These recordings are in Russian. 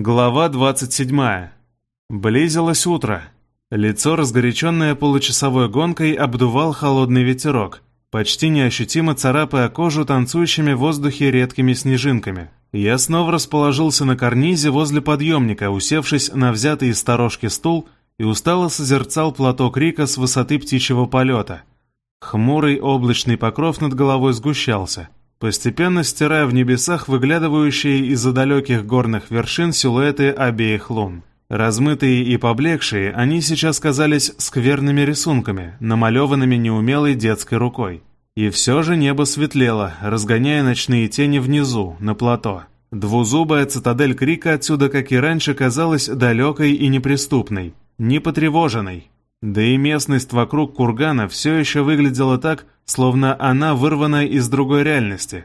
Глава 27. Близилось утро. Лицо, разгоряченное получасовой гонкой, обдувал холодный ветерок, почти неощутимо царапая кожу танцующими в воздухе редкими снежинками. Я снова расположился на карнизе возле подъемника, усевшись на взятый из сторожки стул и устало созерцал платок Рика с высоты птичьего полета. Хмурый облачный покров над головой сгущался — постепенно стирая в небесах выглядывающие из-за далеких горных вершин силуэты обеих лун. Размытые и поблекшие, они сейчас казались скверными рисунками, намалеванными неумелой детской рукой. И все же небо светлело, разгоняя ночные тени внизу, на плато. Двузубая цитадель Крика отсюда, как и раньше, казалась далекой и неприступной, непотревоженной. Да и местность вокруг кургана все еще выглядела так, словно она вырвана из другой реальности.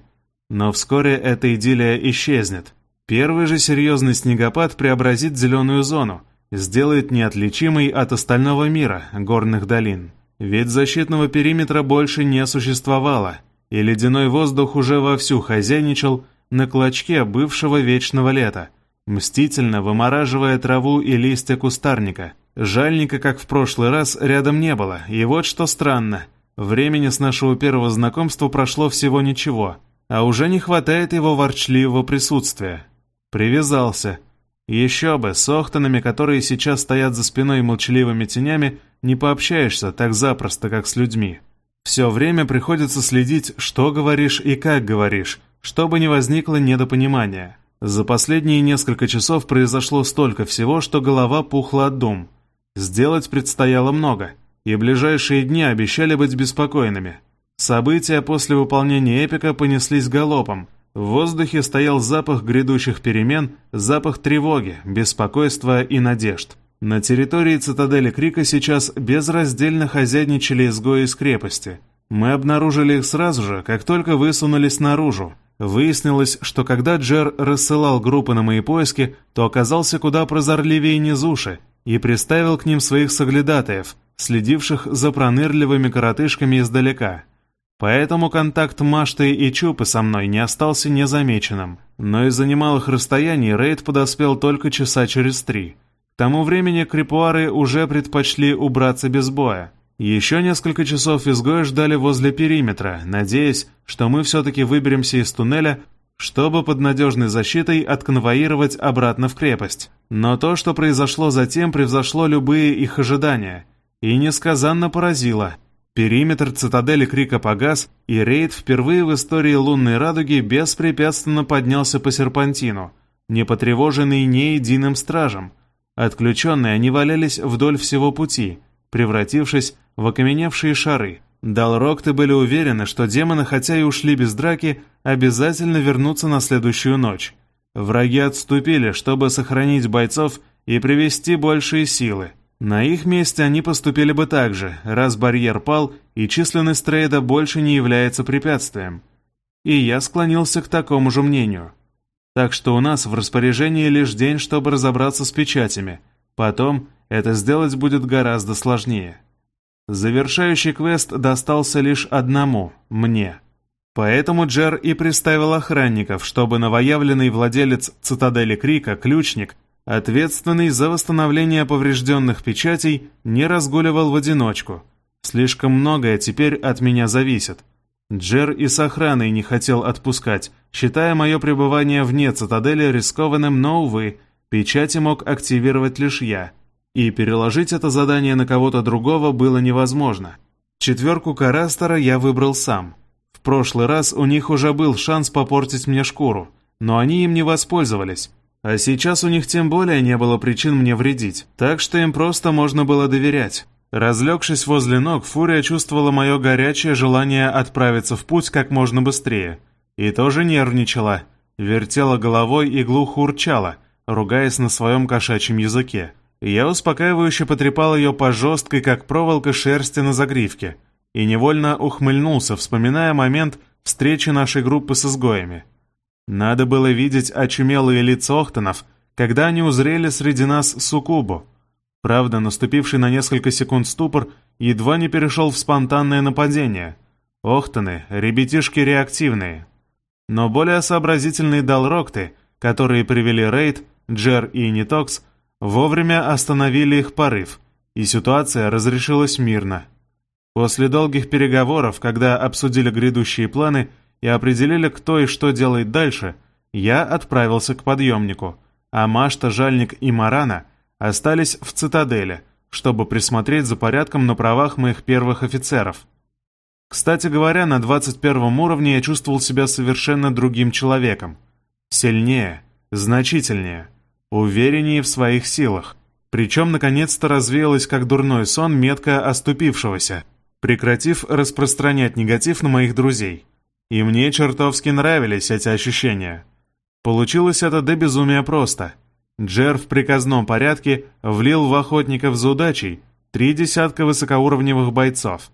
Но вскоре эта идиллия исчезнет. Первый же серьезный снегопад преобразит зеленую зону, сделает неотличимой от остального мира горных долин. Ведь защитного периметра больше не существовало, и ледяной воздух уже вовсю хозяйничал на клочке бывшего вечного лета, мстительно вымораживая траву и листья кустарника. Жальника, как в прошлый раз, рядом не было, и вот что странно. Времени с нашего первого знакомства прошло всего ничего, а уже не хватает его ворчливого присутствия. Привязался. Еще бы, с Охтонами, которые сейчас стоят за спиной молчаливыми тенями, не пообщаешься так запросто, как с людьми. Все время приходится следить, что говоришь и как говоришь, чтобы не возникло недопонимания. За последние несколько часов произошло столько всего, что голова пухла от дум. Сделать предстояло много — и ближайшие дни обещали быть беспокойными. События после выполнения эпика понеслись галопом. В воздухе стоял запах грядущих перемен, запах тревоги, беспокойства и надежд. На территории цитадели Крика сейчас безраздельно хозяйничали изгои из крепости. Мы обнаружили их сразу же, как только высунулись наружу. Выяснилось, что когда Джер рассылал группы на мои поиски, то оказался куда прозорливее Низуши и приставил к ним своих соглядатаев, следивших за пронырливыми коротышками издалека. Поэтому контакт Машты и Чупы со мной не остался незамеченным. Но из-за немалых расстояний рейд подоспел только часа через три. К тому времени крипуары уже предпочли убраться без боя. Еще несколько часов изгоя ждали возле периметра, надеясь, что мы все-таки выберемся из туннеля, чтобы под надежной защитой отконвоировать обратно в крепость. Но то, что произошло затем, превзошло любые их ожидания – и несказанно поразило. Периметр цитадели Крика погас, и рейд впервые в истории лунной радуги беспрепятственно поднялся по серпантину, не потревоженный ни единым стражем. Отключенные они валялись вдоль всего пути, превратившись в окаменевшие шары. Далрокты были уверены, что демоны, хотя и ушли без драки, обязательно вернутся на следующую ночь. Враги отступили, чтобы сохранить бойцов и привести большие силы. На их месте они поступили бы так же, раз барьер пал и численность трейда больше не является препятствием. И я склонился к такому же мнению. Так что у нас в распоряжении лишь день, чтобы разобраться с печатями. Потом это сделать будет гораздо сложнее. Завершающий квест достался лишь одному – мне. Поэтому Джер и приставил охранников, чтобы новоявленный владелец цитадели Крика, ключник, ответственный за восстановление поврежденных печатей, не разгуливал в одиночку. Слишком многое теперь от меня зависит. Джер и с охраной не хотел отпускать, считая мое пребывание вне цитадели рискованным, но, увы, печати мог активировать лишь я. И переложить это задание на кого-то другого было невозможно. Четверку Карастера я выбрал сам. В прошлый раз у них уже был шанс попортить мне шкуру, но они им не воспользовались. А сейчас у них тем более не было причин мне вредить, так что им просто можно было доверять. Разлегшись возле ног, Фурия чувствовала мое горячее желание отправиться в путь как можно быстрее. И тоже нервничала, вертела головой и глухо урчала, ругаясь на своем кошачьем языке. Я успокаивающе потрепал ее по жесткой, как проволока шерсти на загривке, и невольно ухмыльнулся, вспоминая момент встречи нашей группы с изгоями. Надо было видеть очумелые лица Охтонов, когда они узрели среди нас Сукубу. Правда, наступивший на несколько секунд ступор едва не перешел в спонтанное нападение. Охтоны — ребятишки реактивные. Но более сообразительные Далрокты, которые привели рейд, Джер и Нитокс, вовремя остановили их порыв, и ситуация разрешилась мирно. После долгих переговоров, когда обсудили грядущие планы и определили, кто и что делает дальше, я отправился к подъемнику, а Машта, Жальник и Марана остались в цитадели, чтобы присмотреть за порядком на правах моих первых офицеров. Кстати говоря, на 21 уровне я чувствовал себя совершенно другим человеком. Сильнее, значительнее, увереннее в своих силах. Причем, наконец-то, развеялась как дурной сон метка оступившегося, прекратив распространять негатив на моих друзей. И мне чертовски нравились эти ощущения. Получилось это до безумия просто. Джер в приказном порядке влил в охотников за удачей три десятка высокоуровневых бойцов.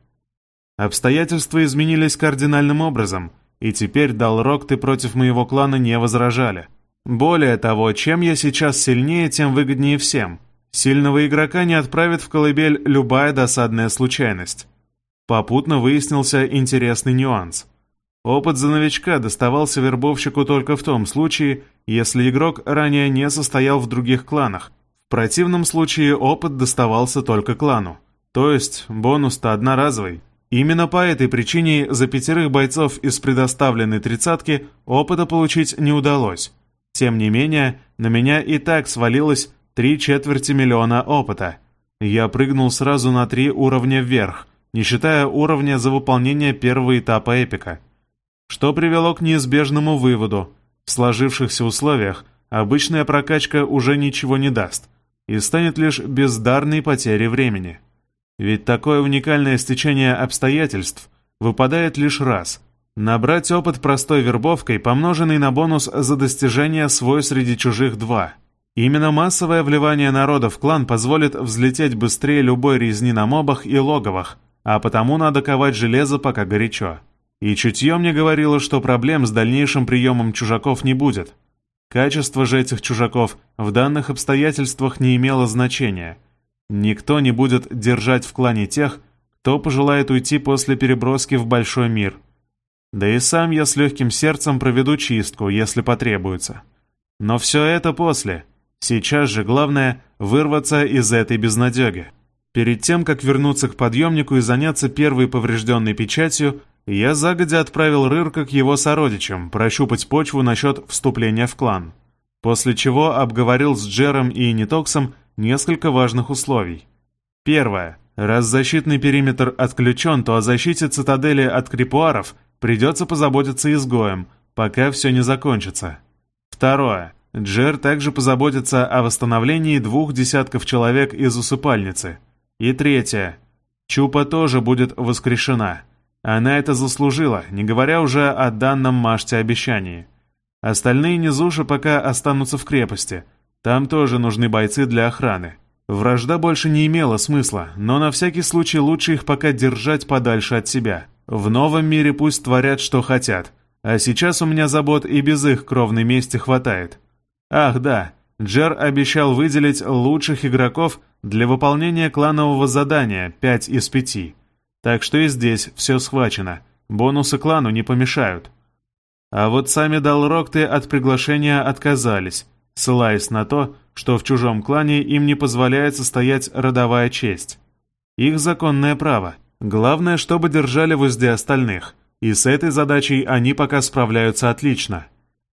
Обстоятельства изменились кардинальным образом, и теперь Далрокты против моего клана не возражали. Более того, чем я сейчас сильнее, тем выгоднее всем. Сильного игрока не отправит в колыбель любая досадная случайность. Попутно выяснился интересный нюанс. Опыт за новичка доставался вербовщику только в том случае, если игрок ранее не состоял в других кланах. В противном случае опыт доставался только клану. То есть бонус-то одноразовый. Именно по этой причине за пятерых бойцов из предоставленной тридцатки опыта получить не удалось. Тем не менее, на меня и так свалилось три четверти миллиона опыта. Я прыгнул сразу на три уровня вверх, не считая уровня за выполнение первого этапа эпика. Что привело к неизбежному выводу. В сложившихся условиях обычная прокачка уже ничего не даст и станет лишь бездарной потерей времени. Ведь такое уникальное стечение обстоятельств выпадает лишь раз. Набрать опыт простой вербовкой, помноженный на бонус за достижение свой среди чужих два. Именно массовое вливание народа в клан позволит взлететь быстрее любой резни на мобах и логовах, а потому надо ковать железо пока горячо. И чутье мне говорило, что проблем с дальнейшим приемом чужаков не будет. Качество же этих чужаков в данных обстоятельствах не имело значения – Никто не будет держать в клане тех, кто пожелает уйти после переброски в большой мир. Да и сам я с легким сердцем проведу чистку, если потребуется. Но все это после. Сейчас же главное — вырваться из этой безнадеги. Перед тем, как вернуться к подъемнику и заняться первой поврежденной печатью, я загодя отправил Рырка к его сородичам прощупать почву насчет вступления в клан. После чего обговорил с Джером и Нитоксом несколько важных условий. Первое. Раз защитный периметр отключен, то о защите цитадели от крипуаров придется позаботиться изгоем, пока все не закончится. Второе. Джер также позаботится о восстановлении двух десятков человек из усыпальницы. И третье. Чупа тоже будет воскрешена. Она это заслужила, не говоря уже о данном Маште обещании. Остальные низуши пока останутся в крепости – там тоже нужны бойцы для охраны. Вражда больше не имела смысла, но на всякий случай лучше их пока держать подальше от себя. В новом мире пусть творят, что хотят. А сейчас у меня забот и без их кровной мести хватает. Ах да, Джер обещал выделить лучших игроков для выполнения кланового задания 5 из 5. Так что и здесь все схвачено. Бонусы клану не помешают. А вот сами Далрокты от приглашения отказались, ссылаясь на то, что в чужом клане им не позволяет состоять родовая честь. Их законное право. Главное, чтобы держали в узде остальных, и с этой задачей они пока справляются отлично.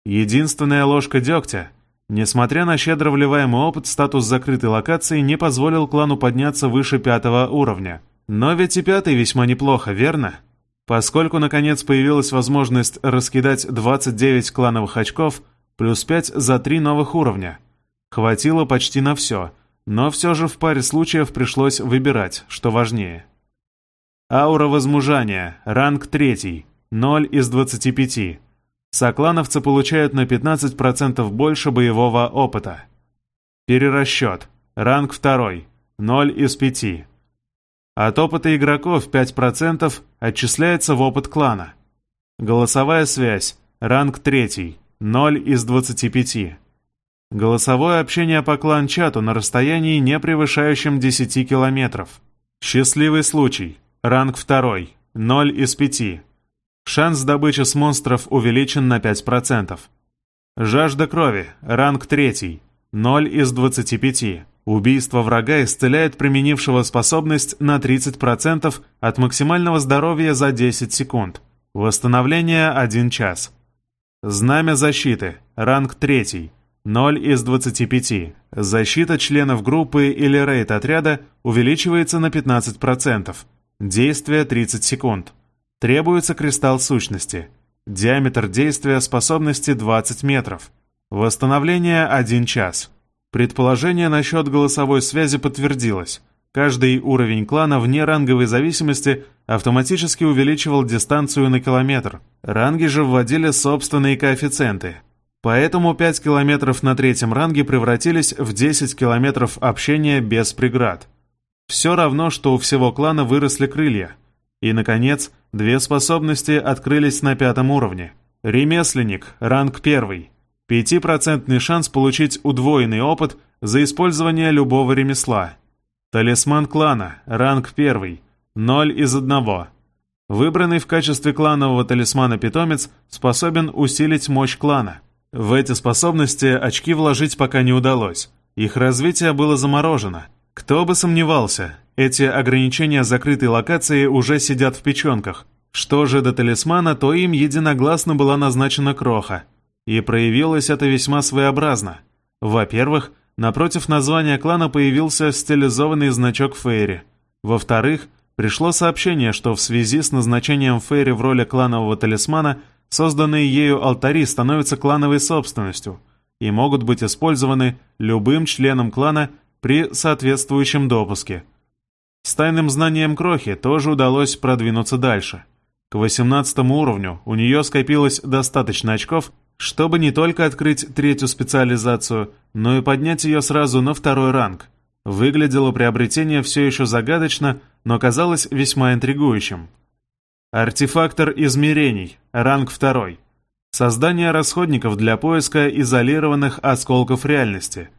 Единственная ложка дегтя. Несмотря на щедро вливаемый опыт, статус закрытой локации не позволил клану подняться выше пятого уровня. Но ведь и пятый весьма неплохо, верно? Поскольку наконец появилась возможность раскидать 29 клановых очков – плюс 5 за три новых уровня. Хватило почти на все, но все же в паре случаев пришлось выбирать, что важнее. Аура возмужания, ранг 3, 0 из 25. Соклановцы получают на 15% больше боевого опыта. Перерасчет, ранг 2, 0 из 5. От опыта игроков 5% отчисляется в опыт клана. Голосовая связь, ранг 3, 0 из 25. Голосовое общение по клан-чату на расстоянии, не превышающем 10 километров. Счастливый случай. Ранг 2. 0 из 5. Шанс добычи с монстров увеличен на 5%. Жажда крови. Ранг 3. 0 из 25. Убийство врага исцеляет применившего способность на 30% от максимального здоровья за 10 секунд. Восстановление 1 час. Знамя защиты. Ранг 3. 0 из 25. Защита членов группы или рейд отряда увеличивается на 15%. Действие 30 секунд. Требуется кристалл сущности. Диаметр действия способности 20 метров. Восстановление 1 час. Предположение насчет голосовой связи подтвердилось. Каждый уровень клана вне ранговой зависимости автоматически увеличивал дистанцию на километр. Ранги же вводили собственные коэффициенты. Поэтому 5 километров на третьем ранге превратились в 10 километров общения без преград. Все равно, что у всего клана выросли крылья. И, наконец, две способности открылись на пятом уровне. Ремесленник, ранг первый. Пятипроцентный шанс получить удвоенный опыт за использование любого ремесла. Талисман клана, ранг первый. Ноль из одного. Выбранный в качестве кланового талисмана питомец способен усилить мощь клана. В эти способности очки вложить пока не удалось. Их развитие было заморожено – кто бы сомневался, эти ограничения закрытой локации уже сидят в печенках. Что же до талисмана, то им единогласно была назначена кроха. И проявилось это весьма своеобразно. Во-первых, напротив названия клана появился стилизованный значок Фейри. Во-вторых, пришло сообщение, что в связи с назначением Фейри в роли кланового талисмана созданные ею алтари становятся клановой собственностью и могут быть использованы любым членом клана при соответствующем допуске. С тайным знанием Крохи тоже удалось продвинуться дальше. К 18 уровню у нее скопилось достаточно очков, чтобы не только открыть третью специализацию, но и поднять ее сразу на второй ранг. Выглядело приобретение все еще загадочно, но казалось весьма интригующим. Артефактор измерений, ранг второй. Создание расходников для поиска изолированных осколков реальности.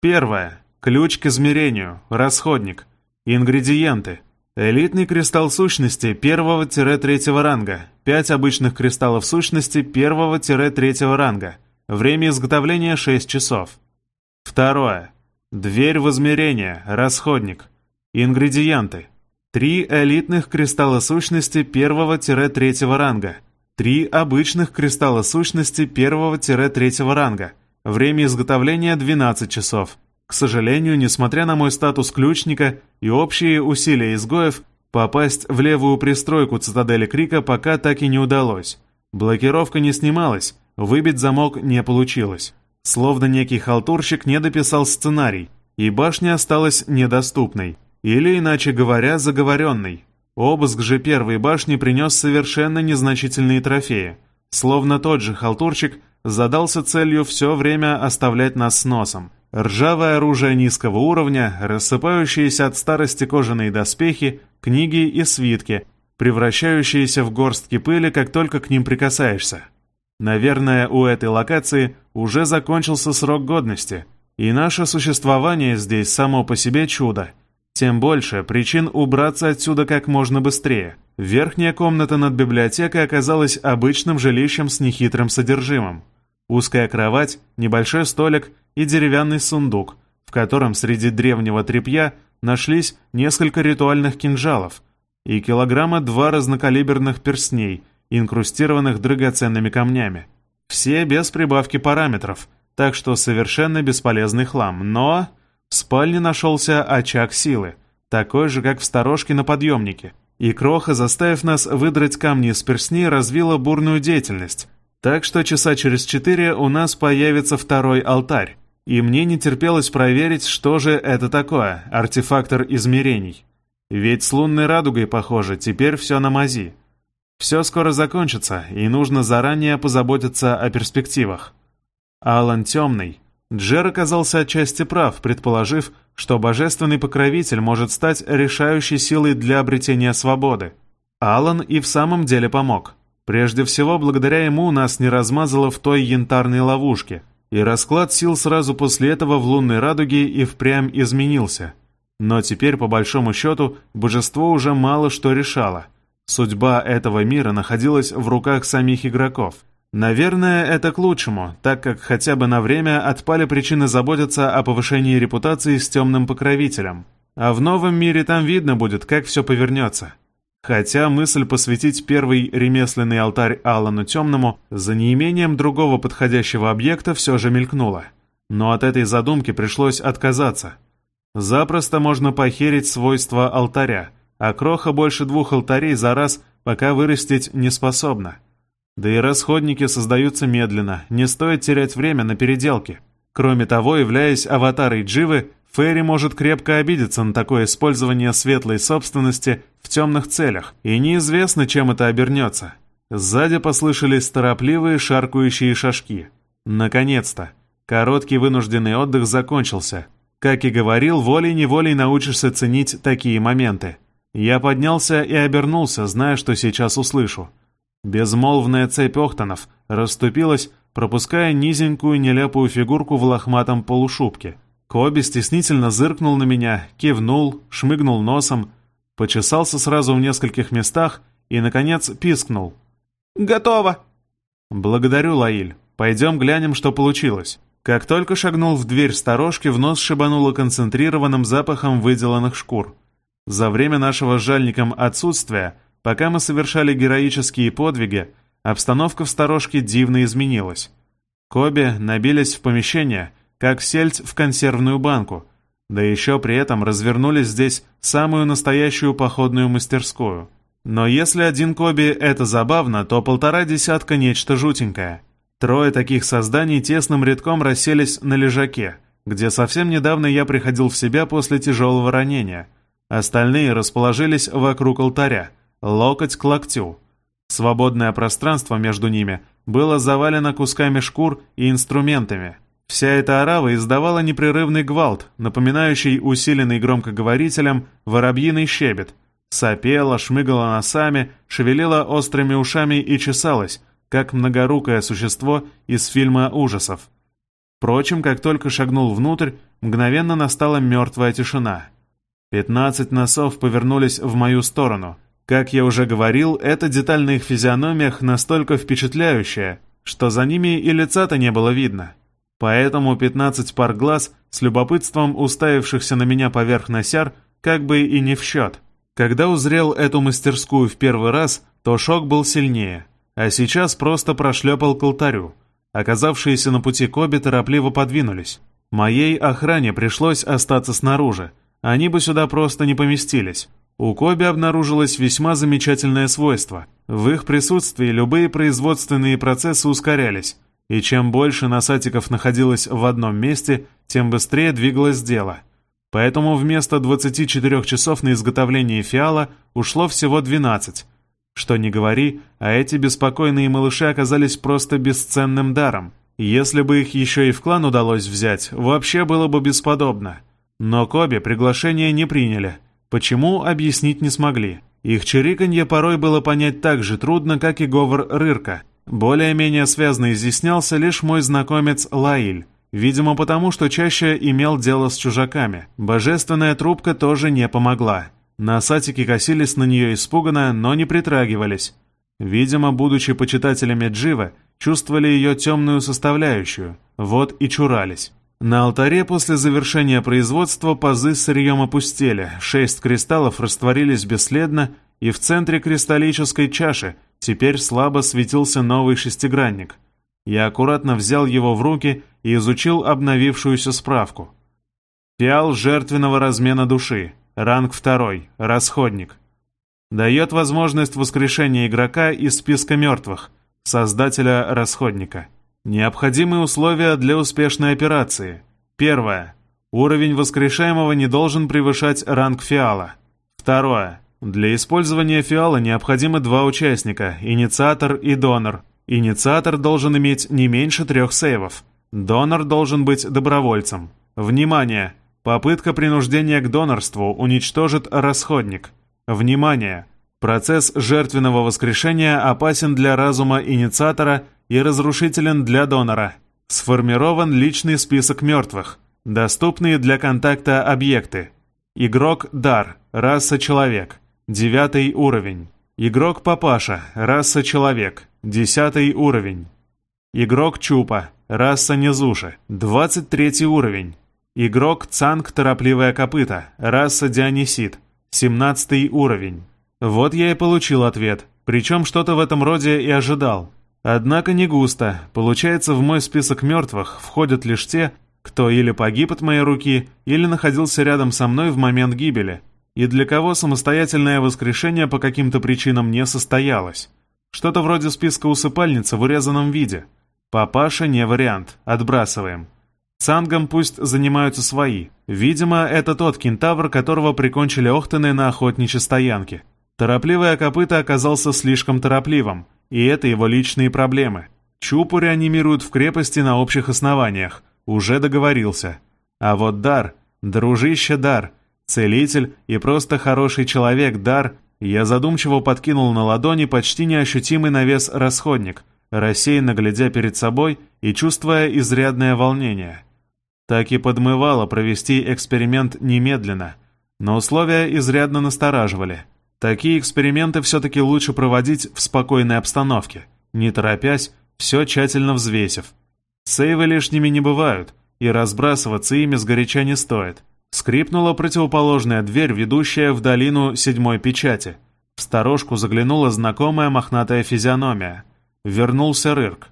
Первое. Ключ к измерению, расходник, ингредиенты. Элитный кристалл сущности первого-третьего ранга, 5 обычных кристаллов сущности первого-третьего ранга. Время изготовления 6 часов. Второе. Дверь в измерение, расходник. Ингредиенты. Три элитных кристалла сущности первого-третьего ранга. Три обычных кристалла сущности первого-третьего ранга. Время изготовления 12 часов. К сожалению, несмотря на мой статус ключника и общие усилия изгоев, попасть в левую пристройку цитадели Крика пока так и не удалось. Блокировка не снималась, выбить замок не получилось. Словно некий халтурщик не дописал сценарий, и башня осталась недоступной, или, иначе говоря, заговоренной. Обыск же первой башни принес совершенно незначительные трофеи, словно тот же халтурщик задался целью все время оставлять нас с носом. Ржавое оружие низкого уровня, рассыпающиеся от старости кожаные доспехи, книги и свитки, превращающиеся в горстки пыли, как только к ним прикасаешься. Наверное, у этой локации уже закончился срок годности, и наше существование здесь само по себе чудо. Тем больше причин убраться отсюда как можно быстрее. Верхняя комната над библиотекой оказалась обычным жилищем с нехитрым содержимым. Узкая кровать, небольшой столик и деревянный сундук, в котором среди древнего тряпья нашлись несколько ритуальных кинжалов и килограмма два разнокалиберных перстней, инкрустированных драгоценными камнями. Все без прибавки параметров, так что совершенно бесполезный хлам, но... В спальне нашелся очаг силы, такой же, как в сторожке на подъемнике. И Кроха, заставив нас выдрать камни из перстней, развила бурную деятельность, так что часа через четыре у нас появится второй алтарь, и мне не терпелось проверить, что же это такое, артефактор измерений. Ведь с лунной радугой, похоже, теперь все на мази. Все скоро закончится, и нужно заранее позаботиться о перспективах. Алан темный. Джер оказался отчасти прав, предположив, что божественный покровитель может стать решающей силой для обретения свободы. Алан и в самом деле помог. Прежде всего, благодаря ему нас не размазало в той янтарной ловушке, и расклад сил сразу после этого в лунной радуге и впрямь изменился. Но теперь, по большому счету, божество уже мало что решало. Судьба этого мира находилась в руках самих игроков. Наверное, это к лучшему, так как хотя бы на время отпали причины заботиться о повышении репутации с темным покровителем. А в новом мире там видно будет, как все повернется. Хотя мысль посвятить первый ремесленный алтарь Аллану Темному за неимением другого подходящего объекта все же мелькнула. Но от этой задумки пришлось отказаться. Запросто можно похерить свойства алтаря, а кроха больше двух алтарей за раз пока вырастить не способна. Да и расходники создаются медленно, не стоит терять время на переделки. Кроме того, являясь аватарой Дживы, Ферри может крепко обидеться на такое использование светлой собственности в темных целях, и неизвестно, чем это обернется. Сзади послышались торопливые шаркающие шажки. Наконец-то! Короткий вынужденный отдых закончился. Как и говорил, волей-неволей научишься ценить такие моменты. Я поднялся и обернулся, зная, что сейчас услышу. Безмолвная цепь Охтонов расступилась, пропуская низенькую нелепую фигурку в лохматом полушубке. Коби стеснительно зыркнул на меня, кивнул, шмыгнул носом, почесался сразу в нескольких местах и, наконец, пискнул. «Готово!» «Благодарю, Лаиль. Пойдем глянем, что получилось». Как только шагнул в дверь сторожки, в нос шибануло концентрированным запахом выделанных шкур. За время нашего с жальником отсутствия, пока мы совершали героические подвиги, обстановка в сторожке дивно изменилась. Коби набились в помещение, как сельдь в консервную банку, да еще при этом развернули здесь самую настоящую походную мастерскую. Но если один Коби — это забавно, то полтора десятка — нечто жутенькое — Трое таких созданий тесным рядком расселись на лежаке, где совсем недавно я приходил в себя после тяжелого ранения. Остальные расположились вокруг алтаря, локоть к локтю. Свободное пространство между ними было завалено кусками шкур и инструментами. Вся эта орава издавала непрерывный гвалт, напоминающий усиленный громкоговорителем воробьиный щебет. Сопела, шмыгала носами, шевелила острыми ушами и чесалась, как многорукое существо из фильма ужасов. Впрочем, как только шагнул внутрь, мгновенно настала мертвая тишина. Пятнадцать носов повернулись в мою сторону. Как я уже говорил, эта деталь на их физиономиях настолько впечатляющая, что за ними и лица-то не было видно. Поэтому пятнадцать пар глаз, с любопытством уставившихся на меня поверх носяр, как бы и не в счет. Когда узрел эту мастерскую в первый раз, то шок был сильнее а сейчас просто прошлепал к алтарю. Оказавшиеся на пути Коби торопливо подвинулись. Моей охране пришлось остаться снаружи. Они бы сюда просто не поместились. У Коби обнаружилось весьма замечательное свойство. В их присутствии любые производственные процессы ускорялись, и чем больше насатиков находилось в одном месте, тем быстрее двигалось дело. Поэтому вместо 24 часов на изготовление фиала ушло всего 12, что ни говори, а эти беспокойные малыши оказались просто бесценным даром. Если бы их еще и в клан удалось взять, вообще было бы бесподобно. Но Коби приглашение не приняли. Почему, объяснить не смогли. Их чириканье порой было понять так же трудно, как и говор Рырка. Более-менее связно изъяснялся лишь мой знакомец Лаиль. Видимо, потому что чаще имел дело с чужаками. Божественная трубка тоже не помогла. Насатики косились на нее испуганно, но не притрагивались. Видимо, будучи почитателями Джива, чувствовали ее темную составляющую, вот и чурались. На алтаре после завершения производства пазы с сырьем опустели, шесть кристаллов растворились бесследно, и в центре кристаллической чаши теперь слабо светился новый шестигранник. Я аккуратно взял его в руки и изучил обновившуюся справку. Фиал жертвенного размена души, Ранг второй. Расходник. Дает возможность воскрешения игрока из списка мертвых, создателя расходника. Необходимые условия для успешной операции. Первое. Уровень воскрешаемого не должен превышать ранг фиала. Второе. Для использования фиала необходимы два участника, инициатор и донор. Инициатор должен иметь не меньше трех сейвов. Донор должен быть добровольцем. Внимание! Попытка принуждения к донорству уничтожит расходник. Внимание! Процесс жертвенного воскрешения опасен для разума инициатора и разрушителен для донора. Сформирован личный список мертвых. Доступные для контакта объекты. Игрок Дар, раса Человек, девятый уровень. Игрок Папаша, раса Человек, десятый уровень. Игрок Чупа, раса Низуши, 23 уровень. Игрок Цанг Торопливая Копыта, раса Дионисид, 17 уровень. Вот я и получил ответ, причем что-то в этом роде и ожидал. Однако не густо, получается в мой список мертвых входят лишь те, кто или погиб от моей руки, или находился рядом со мной в момент гибели, и для кого самостоятельное воскрешение по каким-то причинам не состоялось. Что-то вроде списка усыпальницы в урезанном виде. Папаша не вариант, отбрасываем. Цангом пусть занимаются свои. Видимо, это тот кентавр, которого прикончили Охтаны на охотничьей стоянке. Торопливое копыто оказался слишком торопливым, и это его личные проблемы. Чупу реанимируют в крепости на общих основаниях, уже договорился. А вот Дар, дружище Дар, целитель и просто хороший человек Дар, я задумчиво подкинул на ладони почти неощутимый навес расходник, рассеянно глядя перед собой и чувствуя изрядное волнение. Так и подмывало провести эксперимент немедленно, но условия изрядно настораживали. Такие эксперименты все-таки лучше проводить в спокойной обстановке, не торопясь, все тщательно взвесив. Сейвы лишними не бывают, и разбрасываться ими сгоряча не стоит. Скрипнула противоположная дверь, ведущая в долину седьмой печати. В сторожку заглянула знакомая мохнатая физиономия. Вернулся Рырк.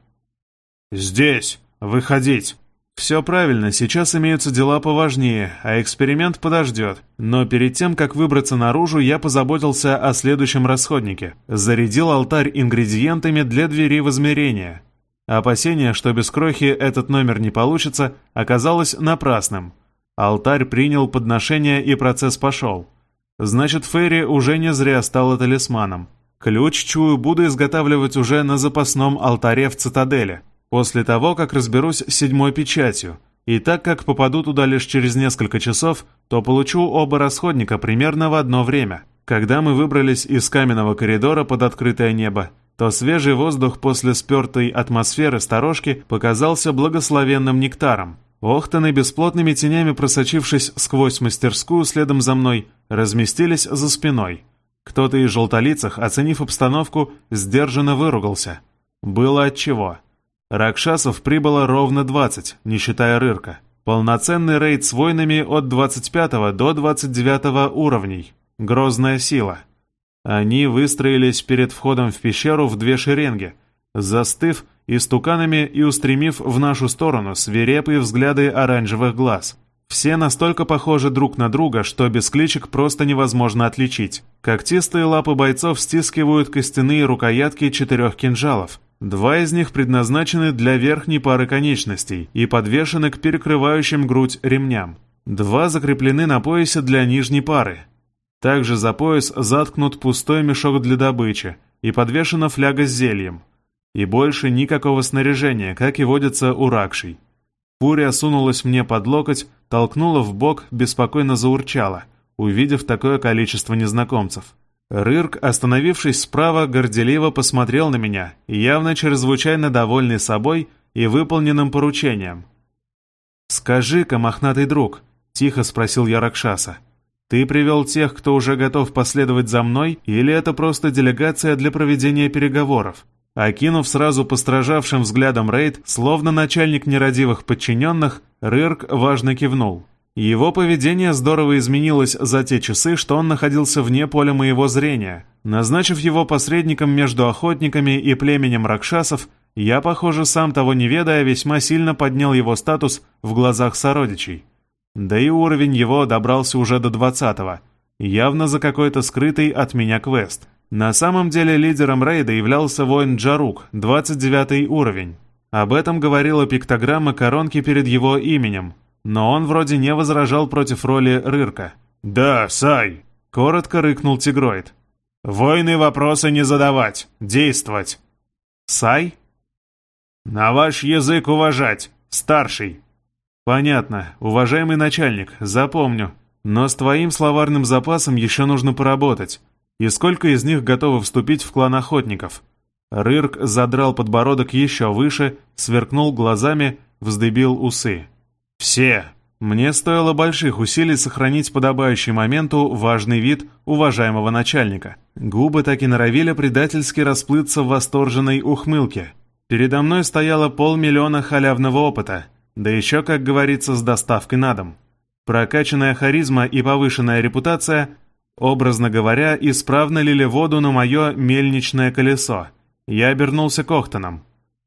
«Здесь! Выходить!» «Все правильно, сейчас имеются дела поважнее, а эксперимент подождет. Но перед тем, как выбраться наружу, я позаботился о следующем расходнике. Зарядил алтарь ингредиентами для двери в измерение. Опасение, что без крохи этот номер не получится, оказалось напрасным. Алтарь принял подношение и процесс пошел. Значит, Ферри уже не зря стала талисманом. Ключ, чую, буду изготавливать уже на запасном алтаре в цитадели, после того, как разберусь с седьмой печатью. И так как попаду туда лишь через несколько часов, то получу оба расходника примерно в одно время. Когда мы выбрались из каменного коридора под открытое небо, то свежий воздух после спертой атмосферы сторожки показался благословенным нектаром. Охтаны, бесплотными тенями просочившись сквозь мастерскую следом за мной, разместились за спиной. Кто-то из желтолицах, оценив обстановку, сдержанно выругался. Было отчего. Ракшасов прибыло ровно 20, не считая Рырка. Полноценный рейд с войнами от 25 до 29 уровней. Грозная сила — они выстроились перед входом в пещеру в две шеренги, застыв истуканами и устремив в нашу сторону свирепые взгляды оранжевых глаз. Все настолько похожи друг на друга, что без кличек просто невозможно отличить. Когтистые лапы бойцов стискивают костяные рукоятки четырех кинжалов. Два из них предназначены для верхней пары конечностей и подвешены к перекрывающим грудь ремням. Два закреплены на поясе для нижней пары, также за пояс заткнут пустой мешок для добычи и подвешена фляга с зельем. И больше никакого снаряжения, как и водится у ракшей. Фурия сунулась мне под локоть, толкнула в бок, беспокойно заурчала, увидев такое количество незнакомцев. Рырк, остановившись справа, горделиво посмотрел на меня, явно чрезвычайно довольный собой и выполненным поручением. «Скажи-ка, мохнатый друг», — тихо спросил я Ракшаса, — ты привел тех, кто уже готов последовать за мной, или это просто делегация для проведения переговоров?» Окинув сразу постражавшим взглядом рейд, словно начальник нерадивых подчиненных, Рырк важно кивнул. Его поведение здорово изменилось за те часы, что он находился вне поля моего зрения. Назначив его посредником между охотниками и племенем ракшасов, я, похоже, сам того не ведая, весьма сильно поднял его статус в глазах сородичей. Да и уровень его добрался уже до двадцатого. Явно за какой-то скрытый от меня квест. На самом деле лидером рейда являлся воин Джарук, 29 уровень. Об этом говорила пиктограмма коронки перед его именем, но он вроде не возражал против роли Рырка. «Да, Сай!» — коротко рыкнул Тигроид. «Войны вопросы не задавать, действовать!» «Сай?» «На ваш язык уважать, старший!» «Понятно. Уважаемый начальник, запомню. Но с твоим словарным запасом еще нужно поработать. И сколько из них готовы вступить в клан охотников?» Рырк задрал подбородок еще выше, сверкнул глазами, вздыбил усы. «Все!» Мне стоило больших усилий сохранить подобающий моменту важный вид уважаемого начальника. Губы так и норовили предательски расплыться в восторженной ухмылке. Передо мной стояло полмиллиона халявного опыта, да еще, как говорится, с доставкой на дом. Прокачанная харизма и повышенная репутация, образно говоря, исправно лили воду на мое мельничное колесо. Я обернулся к Охтонам.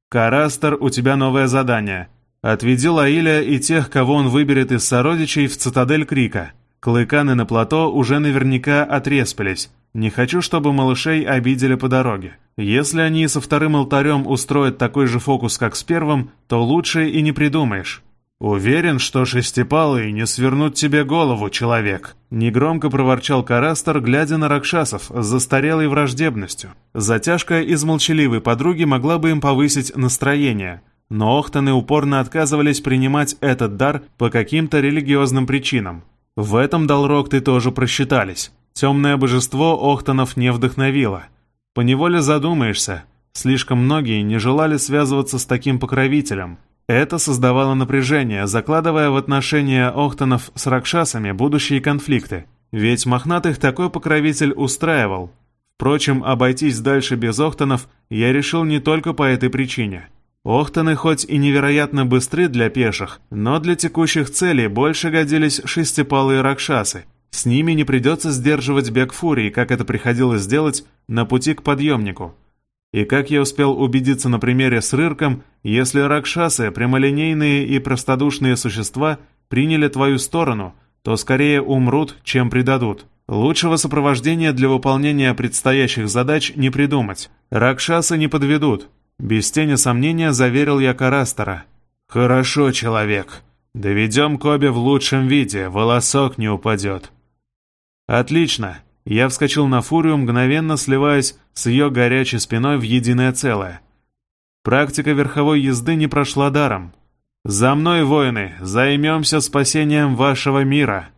«Карастер, у тебя новое задание. Отведи Лаиля и тех, кого он выберет из сородичей, в цитадель Крика. Клыканы на плато уже наверняка отреспались. Не хочу, чтобы малышей обидели по дороге. Если они со вторым алтарем устроят такой же фокус, как с первым, то лучше и не придумаешь. «Уверен, что шестипалые не свернут тебе голову, человек!» Негромко проворчал Карастер, глядя на Ракшасов с застарелой враждебностью. Затяжка из молчаливой подруги могла бы им повысить настроение – но Охтаны упорно отказывались принимать этот дар по каким-то религиозным причинам. В этом, Далрокты, тоже просчитались. Темное божество Охтанов не вдохновило. Поневоле задумаешься, слишком многие не желали связываться с таким покровителем. Это создавало напряжение, закладывая в отношения Охтанов с Ракшасами будущие конфликты. Ведь мохнатых такой покровитель устраивал. Впрочем, обойтись дальше без Охтанов я решил не только по этой причине – Охтаны хоть и невероятно быстры для пеших, но для текущих целей больше годились шестипалые ракшасы. С ними не придется сдерживать бег фурии, как это приходилось делать на пути к подъемнику. И как я успел убедиться на примере с Рырком, если ракшасы, прямолинейные и простодушные существа, приняли твою сторону, то скорее умрут, чем предадут. Лучшего сопровождения для выполнения предстоящих задач не придумать. Ракшасы не подведут, без тени сомнения заверил я Карастера. «Хорошо, человек. Доведем Коби в лучшем виде, волосок не упадет». «Отлично». Я вскочил на фурию, мгновенно сливаясь с ее горячей спиной в единое целое. Практика верховой езды не прошла даром. «За мной, воины, займемся спасением вашего мира!»